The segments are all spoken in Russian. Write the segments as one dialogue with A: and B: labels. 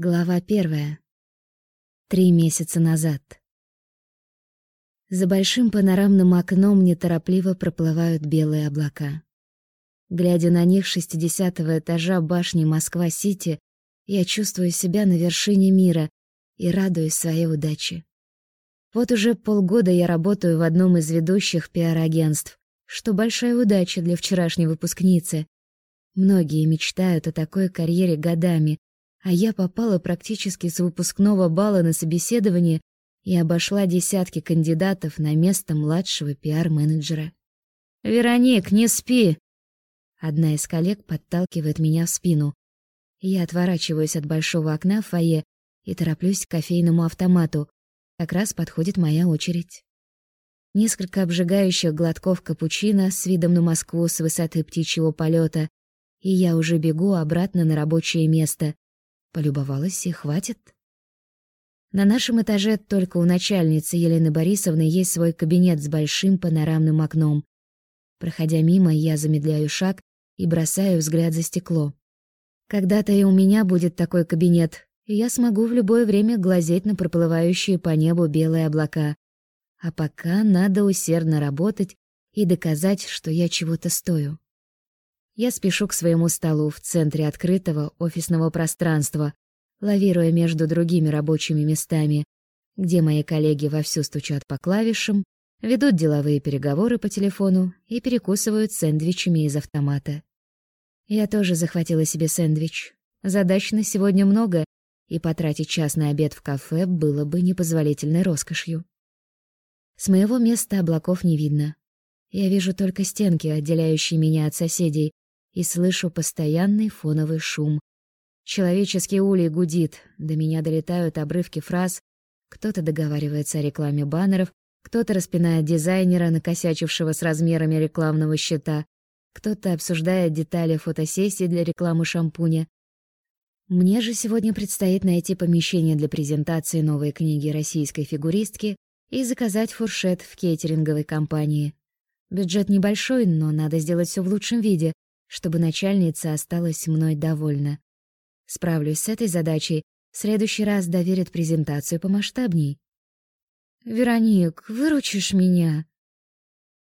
A: Глава первая. Три месяца назад. За большим панорамным окном неторопливо проплывают белые облака. Глядя на них с шестидесятого этажа башни Москва-Сити, я чувствую себя на вершине мира и радуюсь своей удаче. Вот уже полгода я работаю в одном из ведущих пиар-агентств, что большая удача для вчерашней выпускницы. Многие мечтают о такой карьере годами, а я попала практически с выпускного бала на собеседование и обошла десятки кандидатов на место младшего пиар-менеджера. «Вероник, не спи!» Одна из коллег подталкивает меня в спину. Я отворачиваюсь от большого окна в фойе и тороплюсь к кофейному автомату. Как раз подходит моя очередь. Несколько обжигающих глотков капучино с видом на Москву с высоты птичьего полета, и я уже бегу обратно на рабочее место, Полюбовалась и хватит. На нашем этаже только у начальницы Елены Борисовны есть свой кабинет с большим панорамным окном. Проходя мимо, я замедляю шаг и бросаю взгляд за стекло. Когда-то и у меня будет такой кабинет, и я смогу в любое время глазеть на проплывающие по небу белые облака. А пока надо усердно работать и доказать, что я чего-то стою. Я спешу к своему столу в центре открытого офисного пространства, лавируя между другими рабочими местами, где мои коллеги вовсю стучат по клавишам, ведут деловые переговоры по телефону и перекусывают сэндвичами из автомата. Я тоже захватила себе сэндвич. Задач на сегодня много, и потратить час на обед в кафе было бы непозволительной роскошью. С моего места облаков не видно. Я вижу только стенки, отделяющие меня от соседей, и слышу постоянный фоновый шум. Человеческий улей гудит, до меня долетают обрывки фраз, кто-то договаривается о рекламе баннеров, кто-то распинает дизайнера, накосячившего с размерами рекламного щита, кто-то обсуждает детали фотосессии для рекламы шампуня. Мне же сегодня предстоит найти помещение для презентации новой книги российской фигуристки и заказать фуршет в кейтеринговой компании. Бюджет небольшой, но надо сделать все в лучшем виде, чтобы начальница осталась мной довольна. Справлюсь с этой задачей, в следующий раз доверят презентацию помасштабней. «Вероник, выручишь меня?»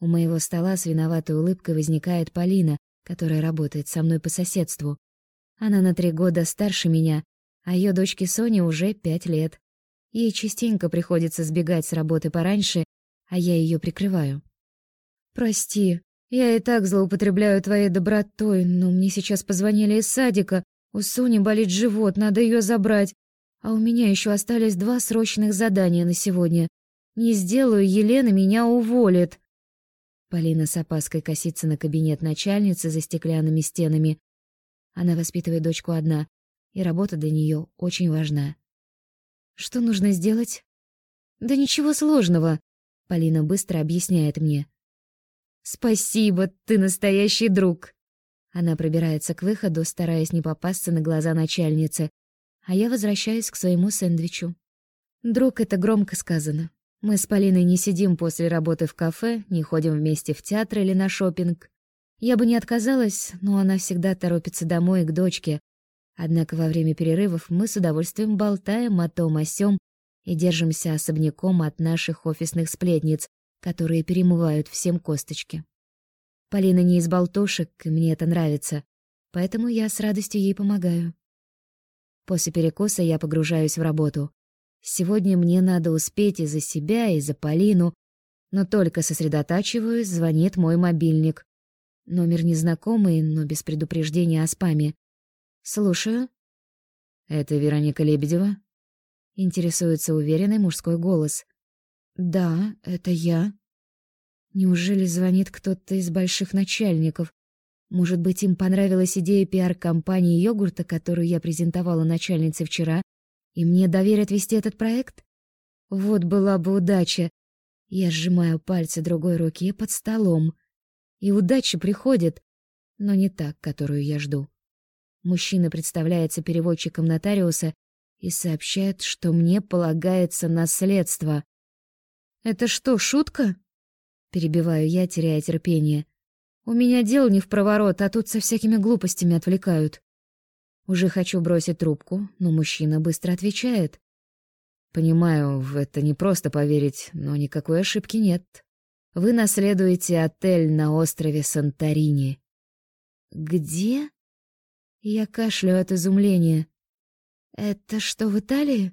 A: У моего стола с виноватой улыбкой возникает Полина, которая работает со мной по соседству. Она на три года старше меня, а ее дочке Соне уже пять лет. Ей частенько приходится сбегать с работы пораньше, а я ее прикрываю. «Прости, я и так злоупотребляю твоей добротой, но мне сейчас позвонили из садика. У Сони болит живот, надо ее забрать. А у меня еще остались два срочных задания на сегодня. Не сделаю, Елена меня уволит. Полина с опаской косится на кабинет начальницы за стеклянными стенами. Она воспитывает дочку одна, и работа для нее очень важна. Что нужно сделать? Да ничего сложного, Полина быстро объясняет мне. «Спасибо, ты настоящий друг!» Она пробирается к выходу, стараясь не попасться на глаза начальницы, а я возвращаюсь к своему сэндвичу. «Друг» — это громко сказано. Мы с Полиной не сидим после работы в кафе, не ходим вместе в театр или на шопинг. Я бы не отказалась, но она всегда торопится домой к дочке. Однако во время перерывов мы с удовольствием болтаем о том о сём и держимся особняком от наших офисных сплетниц, которые перемывают всем косточки. Полина не из болтушек, и мне это нравится, поэтому я с радостью ей помогаю. После перекуса я погружаюсь в работу. Сегодня мне надо успеть и за себя, и за Полину, но только сосредотачиваюсь, звонит мой мобильник. Номер незнакомый, но без предупреждения о спаме. Слушаю. Это Вероника Лебедева? Интересуется уверенный мужской голос. Да, это я. Неужели звонит кто-то из больших начальников? Может быть, им понравилась идея пиар-компании йогурта, которую я презентовала начальнице вчера, и мне доверят вести этот проект? Вот была бы удача. Я сжимаю пальцы другой руки под столом. И удача приходит, но не так, которую я жду. Мужчина представляется переводчиком нотариуса и сообщает, что мне полагается наследство. «Это что, шутка?» Перебиваю я, теряя терпение. «У меня дело не в проворот, а тут со всякими глупостями отвлекают». Уже хочу бросить трубку, но мужчина быстро отвечает. Понимаю, в это не просто поверить, но никакой ошибки нет. Вы наследуете отель на острове Санторини. Где? Я кашляю от изумления. Это что, в Италии?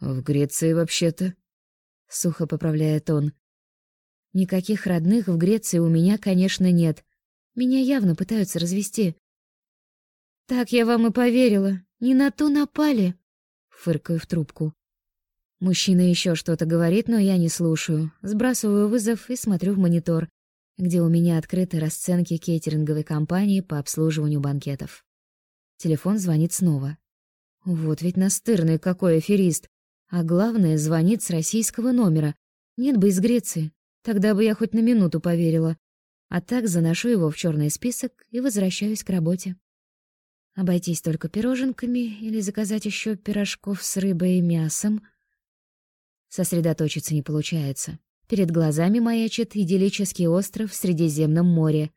A: В Греции вообще-то. Сухо поправляет он. Никаких родных в Греции у меня, конечно, нет. Меня явно пытаются развести. Так я вам и поверила. Не на ту напали. Фыркаю в трубку. Мужчина еще что-то говорит, но я не слушаю. Сбрасываю вызов и смотрю в монитор, где у меня открыты расценки кейтеринговой компании по обслуживанию банкетов. Телефон звонит снова. Вот ведь настырный какой аферист. А главное, звонит с российского номера. Нет бы из Греции. Тогда бы я хоть на минуту поверила. А так заношу его в черный список и возвращаюсь к работе. Обойтись только пироженками или заказать еще пирожков с рыбой и мясом. Сосредоточиться не получается. Перед глазами маячит идиллический остров в Средиземном море.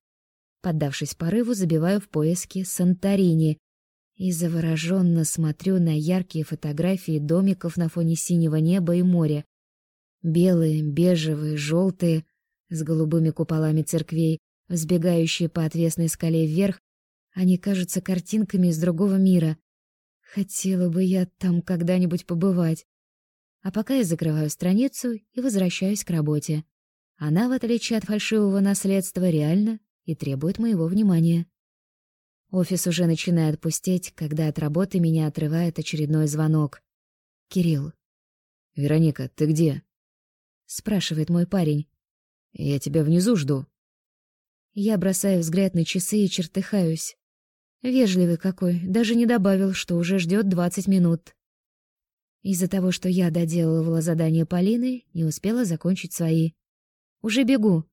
A: Поддавшись порыву, забиваю в поиске Санторини и завороженно смотрю на яркие фотографии домиков на фоне синего неба и моря. Белые, бежевые, желтые, с голубыми куполами церквей, взбегающие по отвесной скале вверх, они кажутся картинками из другого мира. Хотела бы я там когда-нибудь побывать. А пока я закрываю страницу и возвращаюсь к работе. Она, в отличие от фальшивого наследства, реально и требует моего внимания. Офис уже начинает пустеть, когда от работы меня отрывает очередной звонок. Кирилл. «Вероника, ты где?» — спрашивает мой парень. «Я тебя внизу жду». Я бросаю взгляд на часы и чертыхаюсь. Вежливый какой, даже не добавил, что уже ждет двадцать минут. Из-за того, что я доделывала задание Полины, не успела закончить свои. «Уже бегу!»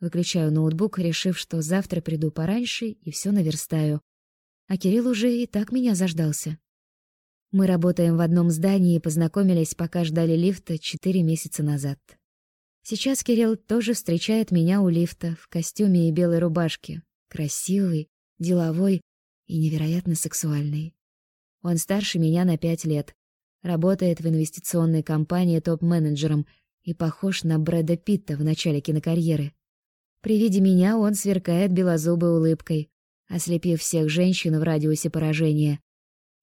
A: Выключаю ноутбук, решив, что завтра приду пораньше и все наверстаю. А Кирилл уже и так меня заждался. Мы работаем в одном здании и познакомились, пока ждали лифта четыре месяца назад. Сейчас Кирилл тоже встречает меня у лифта в костюме и белой рубашке. Красивый, деловой и невероятно сексуальный. Он старше меня на пять лет, работает в инвестиционной компании топ-менеджером и похож на Брэда Питта в начале кинокарьеры. При виде меня он сверкает белозубой улыбкой, ослепив всех женщин в радиусе поражения.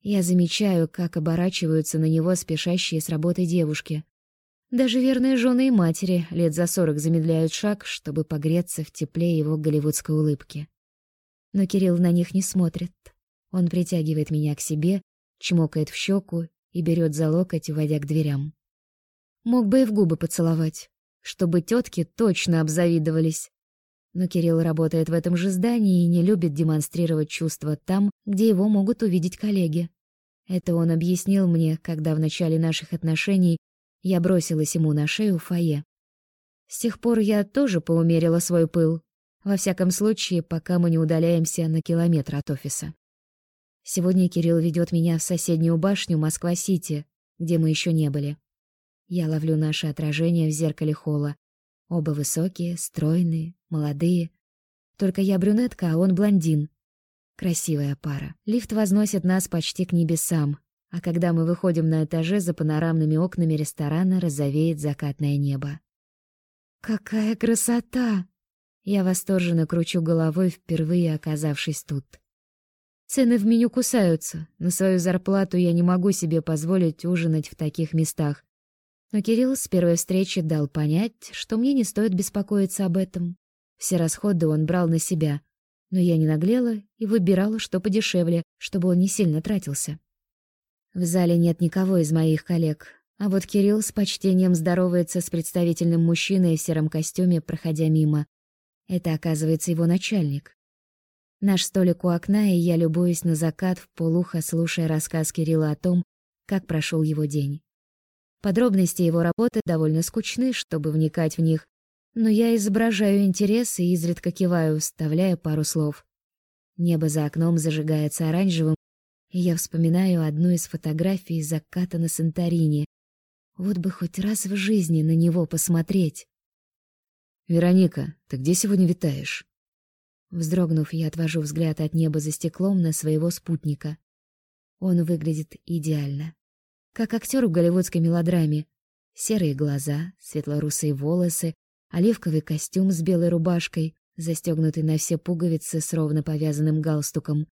A: Я замечаю, как оборачиваются на него спешащие с работы девушки. Даже верные жены и матери лет за сорок замедляют шаг, чтобы погреться в тепле его голливудской улыбки. Но Кирилл на них не смотрит. Он притягивает меня к себе, чмокает в щеку и берет за локоть, уводя к дверям. Мог бы и в губы поцеловать, чтобы тетки точно обзавидовались. Но Кирилл работает в этом же здании и не любит демонстрировать чувства там, где его могут увидеть коллеги. Это он объяснил мне, когда в начале наших отношений я бросилась ему на шею в фойе. С тех пор я тоже поумерила свой пыл, во всяком случае, пока мы не удаляемся на километр от офиса. Сегодня Кирилл ведет меня в соседнюю башню Москва-Сити, где мы еще не были. Я ловлю наше отражение в зеркале холла. Оба высокие, стройные, молодые. Только я брюнетка, а он блондин. Красивая пара. Лифт возносит нас почти к небесам, а когда мы выходим на этаже, за панорамными окнами ресторана розовеет закатное небо. «Какая красота!» Я восторженно кручу головой, впервые оказавшись тут. Цены в меню кусаются. На свою зарплату я не могу себе позволить ужинать в таких местах. Но Кирилл с первой встречи дал понять, что мне не стоит беспокоиться об этом. Все расходы он брал на себя. Но я не наглела и выбирала, что подешевле, чтобы он не сильно тратился. В зале нет никого из моих коллег, а вот Кирилл с почтением здоровается с представительным мужчиной в сером костюме, проходя мимо. Это, оказывается, его начальник. Наш столик у окна, и я любуюсь на закат в полухо, слушая рассказ Кирилла о том, как прошел его день. Подробности его работы довольно скучны, чтобы вникать в них, но я изображаю интерес и изредка киваю, вставляя пару слов. Небо за окном зажигается оранжевым, и я вспоминаю одну из фотографий заката на Санторини. Вот бы хоть раз в жизни на него посмотреть. «Вероника, ты где сегодня витаешь?» Вздрогнув, я отвожу взгляд от неба за стеклом на своего спутника. Он выглядит идеально. Как актер в голливудской мелодраме. Серые глаза, светло-русые волосы, оливковый костюм с белой рубашкой, застегнутый на все пуговицы с ровно повязанным галстуком.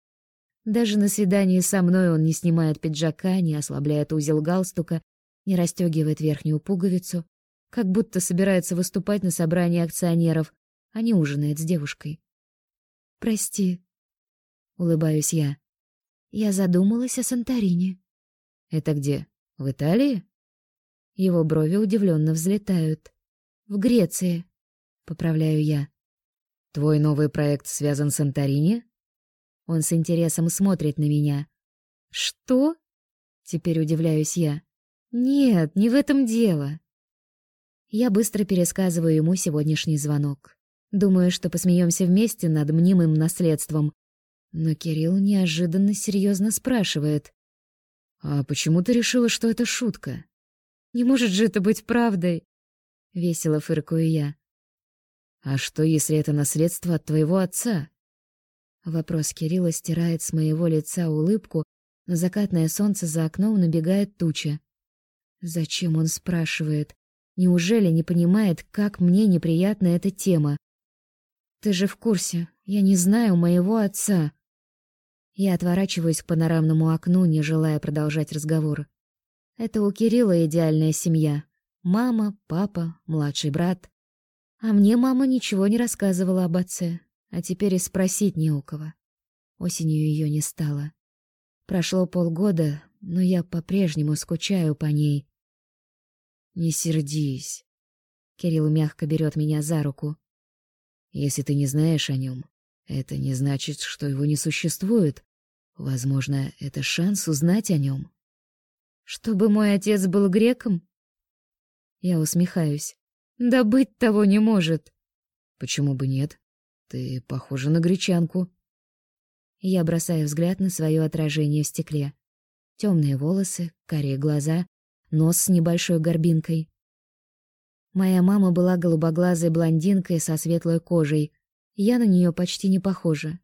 A: Даже на свидании со мной он не снимает пиджака, не ослабляет узел галстука, не расстегивает верхнюю пуговицу, как будто собирается выступать на собрании акционеров, а не ужинает с девушкой. «Прости», — улыбаюсь я. «Я задумалась о Санторине».
B: «Это где? В Италии?»
A: Его брови удивленно взлетают. «В Греции», — поправляю я.
B: «Твой новый проект связан с Санторини?»
A: Он с интересом смотрит на меня. «Что?» — теперь удивляюсь я. «Нет, не в этом дело». Я быстро пересказываю ему сегодняшний звонок. Думаю, что посмеемся вместе над мнимым наследством. Но Кирилл неожиданно серьезно спрашивает.
B: «А почему ты решила, что это шутка?»
A: «Не может же это быть правдой!» Весело фыркаю я.
B: «А что, если это наследство от твоего отца?»
A: Вопрос Кирилла стирает с моего лица улыбку, но закатное солнце за окном набегает туча. Зачем он спрашивает? Неужели не понимает, как мне неприятна эта тема? Ты же в курсе, я не знаю моего отца. Я отворачиваюсь к панорамному окну, не желая продолжать разговор. Это у Кирилла идеальная семья. Мама, папа, младший брат. А мне мама ничего не рассказывала об отце, а теперь и спросить не у кого. Осенью ее не стало. Прошло полгода, но я по-прежнему скучаю по ней.
B: Не сердись.
A: Кирилл мягко берет меня за руку.
B: Если ты не знаешь о нем, это не значит, что его не существует. Возможно, это шанс узнать о нем.
A: Чтобы мой отец был греком? Я усмехаюсь. Да быть того не может.
B: Почему бы нет? Ты похожа на гречанку.
A: Я бросаю взгляд на свое отражение в стекле. Темные волосы, карие глаза, нос с небольшой горбинкой. Моя мама была голубоглазой блондинкой со светлой кожей. Я на нее почти не похожа.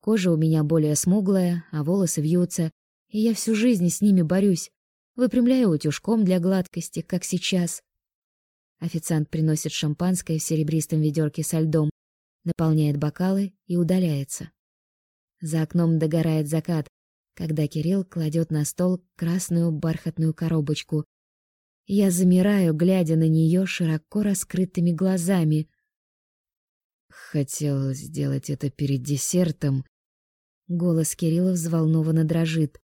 A: Кожа у меня более смуглая, а волосы вьются, и я всю жизнь с ними борюсь. Выпрямляю утюжком для гладкости, как сейчас. Официант приносит шампанское в серебристом ведерке со льдом, наполняет бокалы и удаляется. За окном догорает закат, когда Кирилл кладет на стол красную бархатную коробочку. Я замираю, глядя на нее широко раскрытыми глазами.
B: Хотел сделать это перед десертом.
A: Голос Кирилла взволнованно дрожит.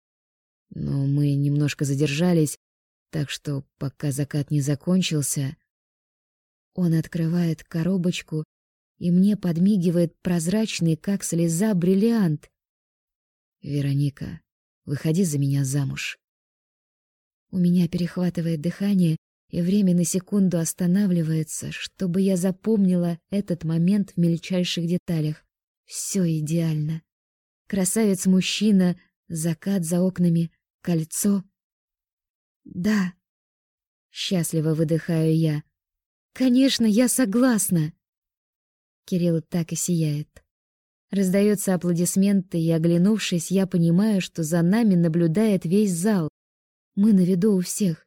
B: Но мы немножко задержались, так что пока закат не закончился,
A: он открывает коробочку, и мне подмигивает прозрачный, как слеза, бриллиант.
B: «Вероника, выходи за меня замуж».
A: У меня перехватывает дыхание, и время на секунду останавливается, чтобы я запомнила этот момент в мельчайших деталях. Все идеально. Красавец-мужчина, закат за окнами, кольцо. Да. Счастливо выдыхаю я. Конечно, я согласна. Кирилл так и сияет. Раздаются аплодисменты, и, оглянувшись, я понимаю, что за нами наблюдает весь зал. Мы на виду у всех.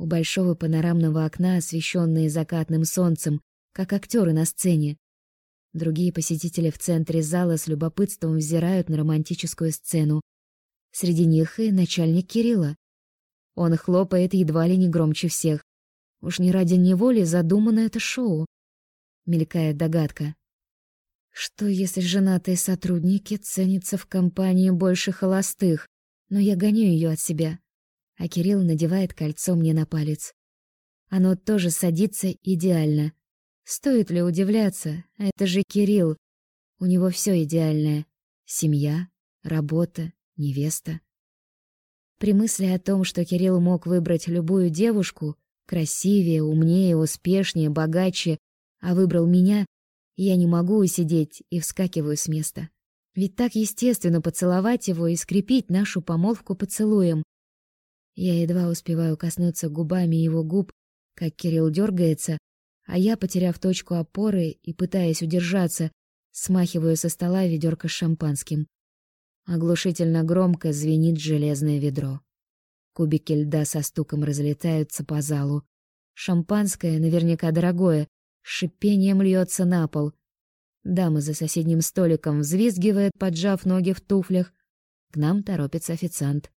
A: У большого панорамного окна, освещенные закатным солнцем, как актеры на сцене. Другие посетители в центре зала с любопытством взирают на романтическую сцену. Среди них и начальник Кирилла. Он хлопает едва ли не громче всех. Уж не ради него ли задумано это шоу? Мелькает догадка. Что если женатые сотрудники ценятся в компании больше холостых? Но я гоню ее от себя. А Кирилл надевает кольцо мне на палец. Оно тоже садится идеально. Стоит ли удивляться? Это же Кирилл. У него все идеальное. Семья, работа, невеста. При мысли о том, что Кирилл мог выбрать любую девушку, красивее, умнее, успешнее, богаче, а выбрал меня, я не могу усидеть и вскакиваю с места. Ведь так естественно поцеловать его и скрепить нашу помолвку поцелуем. Я едва успеваю коснуться губами его губ, как Кирилл дергается, а я, потеряв точку опоры и пытаясь удержаться, смахиваю со стола ведерко с шампанским. Оглушительно громко звенит железное ведро. Кубики льда со стуком разлетаются по залу. Шампанское, наверняка дорогое, шипением льется на пол. Дама за соседним столиком взвизгивает, поджав ноги в туфлях. К нам торопится официант.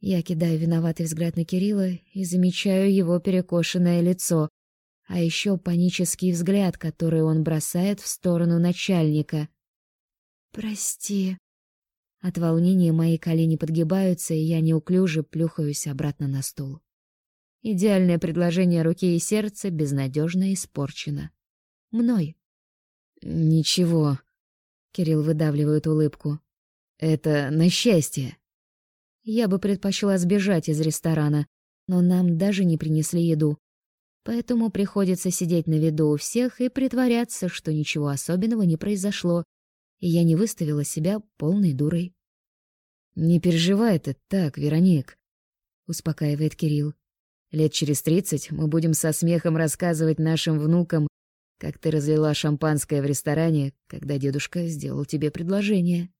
A: Я кидаю виноватый взгляд на Кирилла и замечаю его перекошенное лицо, а еще панический взгляд, который он бросает в сторону начальника. «Прости». От волнения мои колени подгибаются, и я неуклюже плюхаюсь обратно на стул. Идеальное предложение руки и сердца безнадежно испорчено. Мной.
B: «Ничего», — Кирилл выдавливает улыбку. «Это на счастье».
A: Я бы предпочла сбежать из ресторана, но нам даже не принесли еду. Поэтому приходится сидеть на виду у всех и притворяться, что ничего особенного не произошло, и я не выставила себя полной дурой.
B: «Не переживай ты так, Вероник», — успокаивает Кирилл. «Лет через тридцать мы будем со смехом рассказывать нашим внукам, как ты разлила шампанское в ресторане, когда дедушка сделал тебе предложение».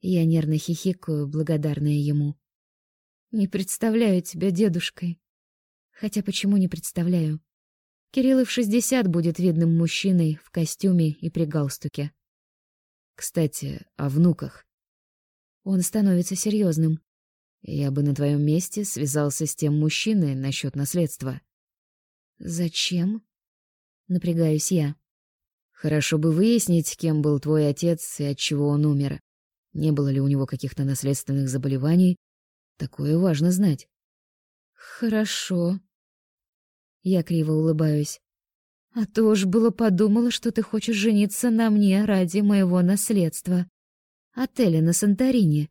A: Я нервно хихикаю, благодарная ему. «Не представляю тебя дедушкой. Хотя почему не представляю? Кирилл в шестьдесят будет видным мужчиной в костюме и при галстуке.
B: Кстати, о внуках.
A: Он становится серьезным.
B: Я бы на твоем месте связался с тем мужчиной насчет наследства.
A: Зачем? Напрягаюсь я.
B: Хорошо бы выяснить, кем был твой отец и от чего он умер. Не было ли у него каких-то наследственных заболеваний? Такое важно знать.
A: Хорошо. Я криво улыбаюсь. А то уж было подумала, что ты хочешь жениться на мне ради моего наследства. Отеля на Санторини.